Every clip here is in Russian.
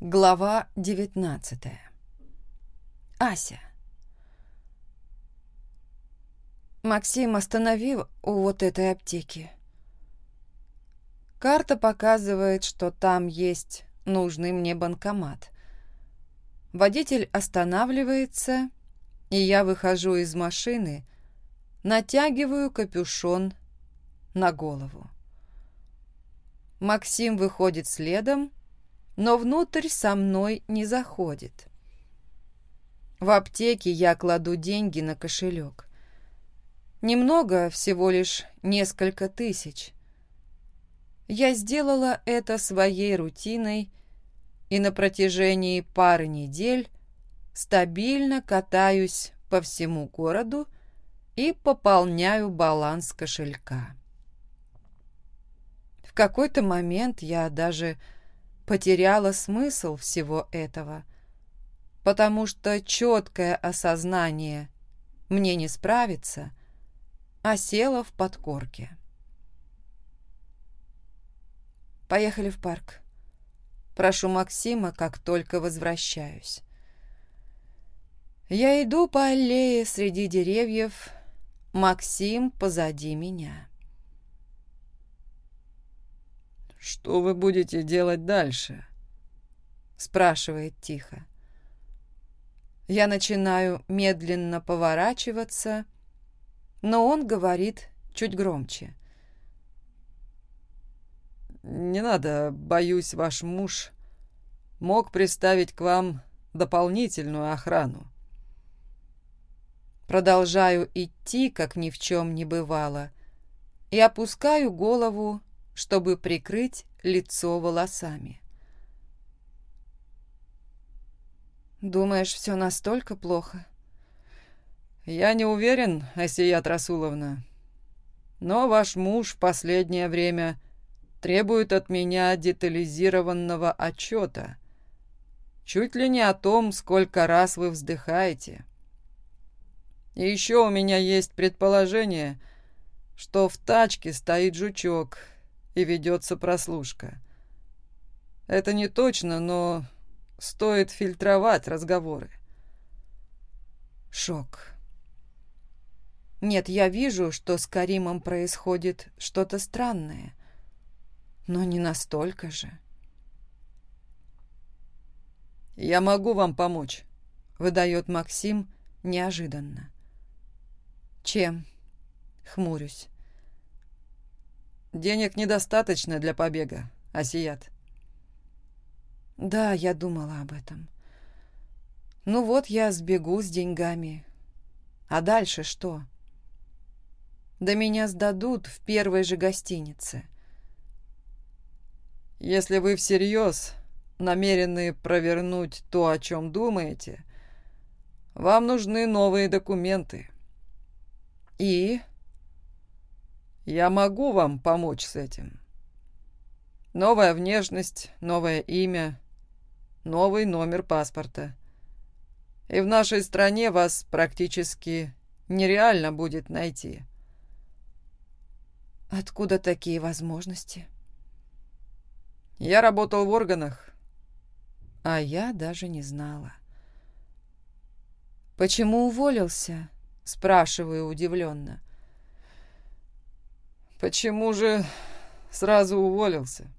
Глава 19 Ася Максим остановил у вот этой аптеки. Карта показывает, что там есть нужный мне банкомат. Водитель останавливается, и я выхожу из машины, натягиваю капюшон на голову. Максим выходит следом, но внутрь со мной не заходит. В аптеке я кладу деньги на кошелек. Немного, всего лишь несколько тысяч. Я сделала это своей рутиной и на протяжении пары недель стабильно катаюсь по всему городу и пополняю баланс кошелька. В какой-то момент я даже потеряла смысл всего этого, потому что четкое осознание «мне не справиться» осела в подкорке. Поехали в парк. Прошу Максима, как только возвращаюсь. Я иду по аллее среди деревьев, Максим позади меня. «Что вы будете делать дальше?» спрашивает тихо. Я начинаю медленно поворачиваться, но он говорит чуть громче. «Не надо, боюсь, ваш муж мог приставить к вам дополнительную охрану». Продолжаю идти, как ни в чем не бывало, и опускаю голову чтобы прикрыть лицо волосами. «Думаешь, все настолько плохо?» «Я не уверен, Асия Расуловна, но ваш муж в последнее время требует от меня детализированного отчета, чуть ли не о том, сколько раз вы вздыхаете. И еще у меня есть предположение, что в тачке стоит жучок — и ведется прослушка. Это не точно, но стоит фильтровать разговоры. Шок. Нет, я вижу, что с Каримом происходит что-то странное. Но не настолько же. «Я могу вам помочь», — выдает Максим неожиданно. «Чем?» — хмурюсь. «Денег недостаточно для побега, Асият». «Да, я думала об этом. Ну вот я сбегу с деньгами. А дальше что?» Да меня сдадут в первой же гостинице. Если вы всерьез намерены провернуть то, о чем думаете, вам нужны новые документы. И? Я могу вам помочь с этим. Новая внешность, новое имя, новый номер паспорта. И в нашей стране вас практически нереально будет найти. Откуда такие возможности? Я работал в органах. А я даже не знала. Почему уволился? Спрашиваю удивленно. Почему же сразу уволился?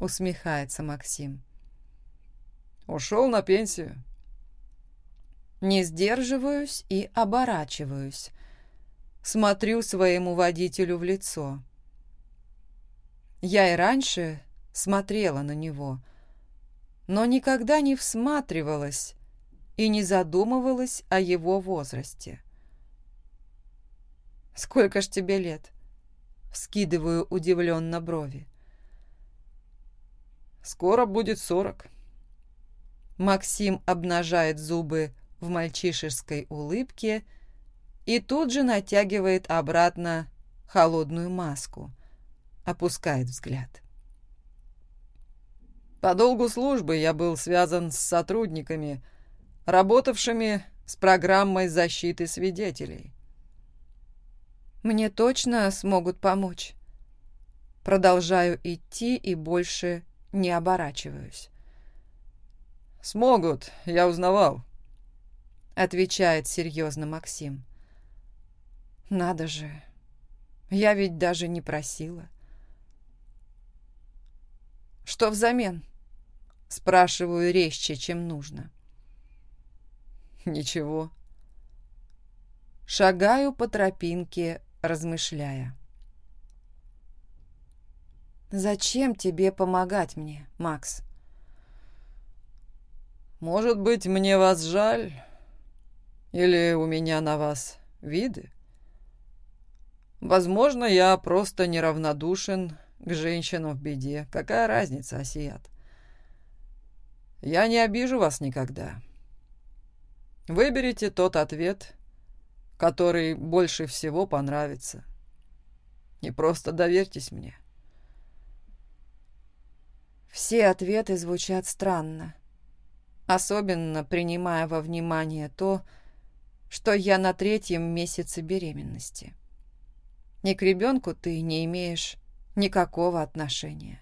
Усмехается Максим. Ушел на пенсию. Не сдерживаюсь и оборачиваюсь. Смотрю своему водителю в лицо. Я и раньше смотрела на него, но никогда не всматривалась и не задумывалась о его возрасте. «Сколько ж тебе лет?» — вскидываю удивленно брови. «Скоро будет сорок». Максим обнажает зубы в мальчишеской улыбке и тут же натягивает обратно холодную маску опускает взгляд. По долгу службы я был связан с сотрудниками, работавшими с программой защиты свидетелей. Мне точно смогут помочь. Продолжаю идти и больше не оборачиваюсь. «Смогут, я узнавал», — отвечает серьезно Максим. «Надо же, я ведь даже не просила». «Что взамен?» — спрашиваю резче, чем нужно. «Ничего». Шагаю по тропинке размышляя. «Зачем тебе помогать мне, Макс?» «Может быть, мне вас жаль? Или у меня на вас виды? Возможно, я просто неравнодушен к женщинам в беде. Какая разница, Асият? Я не обижу вас никогда. Выберите тот ответ, который больше всего понравится. Не просто доверьтесь мне. Все ответы звучат странно, особенно принимая во внимание то, что я на третьем месяце беременности. Ни к ребенку ты не имеешь никакого отношения.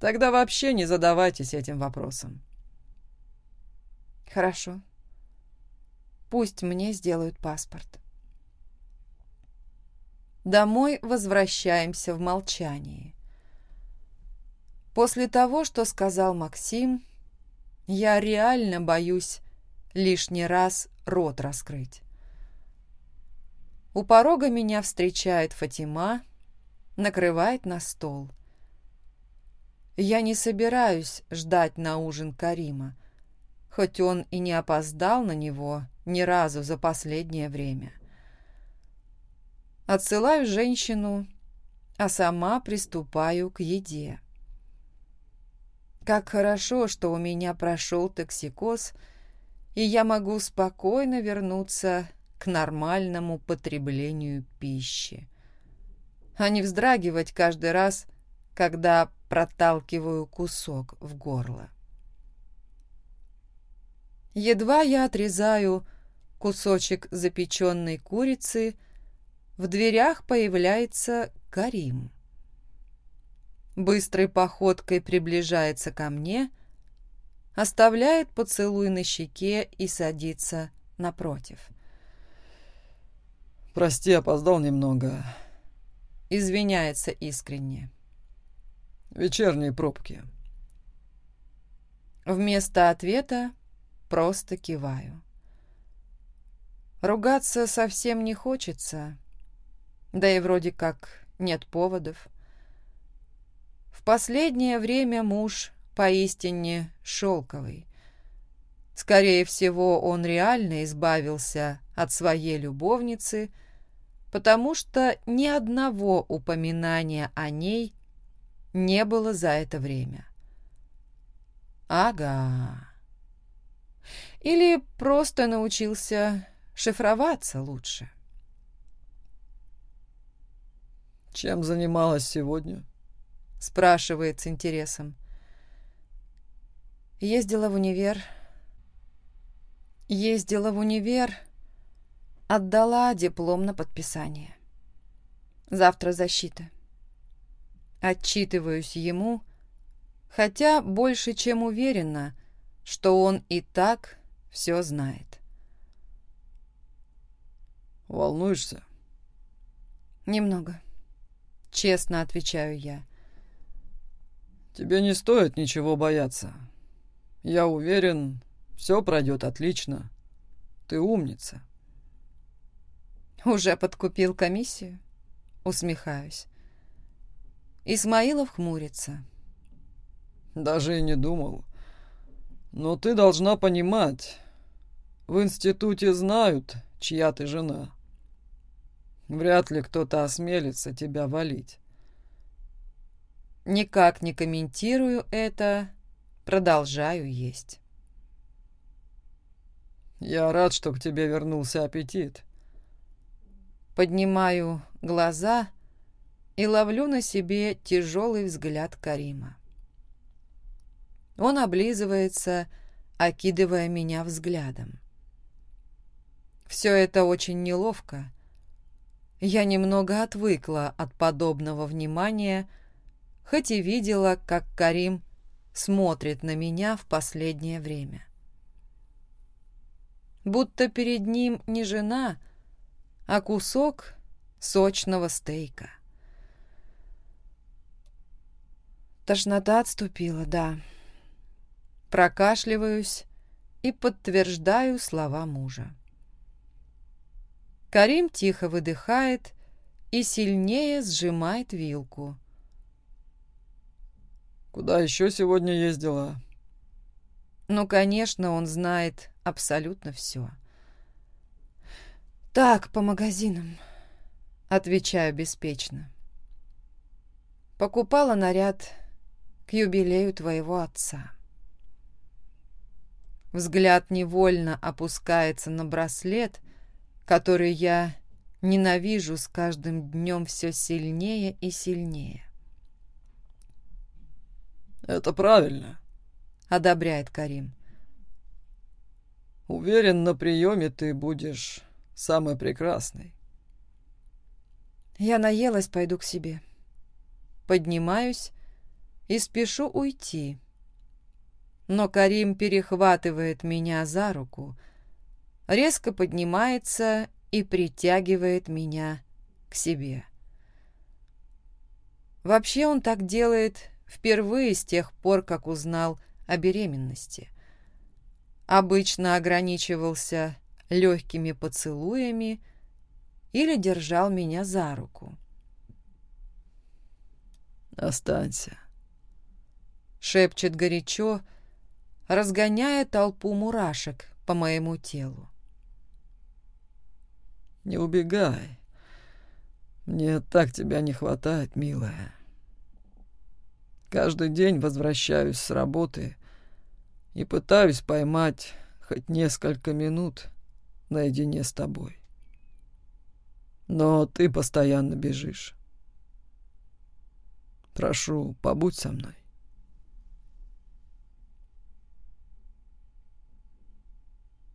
Тогда вообще не задавайтесь этим вопросом. Хорошо. Пусть мне сделают паспорт. Домой возвращаемся в молчании. После того, что сказал Максим, я реально боюсь лишний раз рот раскрыть. У порога меня встречает Фатима, накрывает на стол. Я не собираюсь ждать на ужин Карима, хоть он и не опоздал на него ни разу за последнее время. Отсылаю женщину, а сама приступаю к еде. Как хорошо, что у меня прошел токсикоз, и я могу спокойно вернуться к нормальному потреблению пищи, а не вздрагивать каждый раз, когда проталкиваю кусок в горло. Едва я отрезаю кусочек запеченной курицы, в дверях появляется Карим быстрой походкой приближается ко мне, оставляет поцелуй на щеке и садится напротив. «Прости, опоздал немного», — извиняется искренне. «Вечерние пробки». Вместо ответа просто киваю. Ругаться совсем не хочется, да и вроде как нет поводов. В последнее время муж поистине шелковый. Скорее всего, он реально избавился от своей любовницы, потому что ни одного упоминания о ней не было за это время. Ага или просто научился шифроваться лучше. «Чем занималась сегодня?» — спрашивает с интересом. Ездила в универ. Ездила в универ. Отдала диплом на подписание. Завтра защита. Отчитываюсь ему, хотя больше чем уверена, что он и так все знает. «Волнуешься?» «Немного», — честно отвечаю я. Тебе не стоит ничего бояться. Я уверен, все пройдет отлично. Ты умница. Уже подкупил комиссию? Усмехаюсь. Но ты должна понимать, в институте знают, чья ты жена. Вряд ли кто-то осмелится тебя валить. Никак не комментирую это, продолжаю есть. Я рад, что к тебе вернулся аппетит. Поднимаю глаза и ловлю на себе тяжелый взгляд Карима. Он облизывается, окидывая меня взглядом. Все это очень неловко. Я немного отвыкла от подобного внимания, хоть и видела, как Карим смотрит на меня в последнее время. Будто перед ним не жена, а кусок сочного стейка. Тошнота отступила, да. Прокашливаюсь и подтверждаю слова мужа. Карим тихо выдыхает и сильнее сжимает вилку. «Куда еще сегодня ездила?» Ну, конечно, он знает абсолютно все. «Так, по магазинам», — отвечаю беспечно. «Покупала наряд к юбилею твоего отца». взгляд невольно опускается на браслет, который я ненавижу с каждым днем все сильнее и сильнее. «Это правильно», — одобряет Карим. «Уверен, на приеме ты будешь самой прекрасной». «Я наелась, пойду к себе. Поднимаюсь и спешу уйти» Но Карим перехватывает меня за руку, резко поднимается и притягивает меня к себе. Вообще он так делает впервые с тех пор, как узнал о беременности. Обычно ограничивался легкими поцелуями или держал меня за руку. «Останься», — шепчет горячо, разгоняя толпу мурашек по моему телу. Не убегай. Мне так тебя не хватает, милая. Каждый день возвращаюсь с работы и пытаюсь поймать хоть несколько минут наедине с тобой. Но ты постоянно бежишь. Прошу, побудь со мной.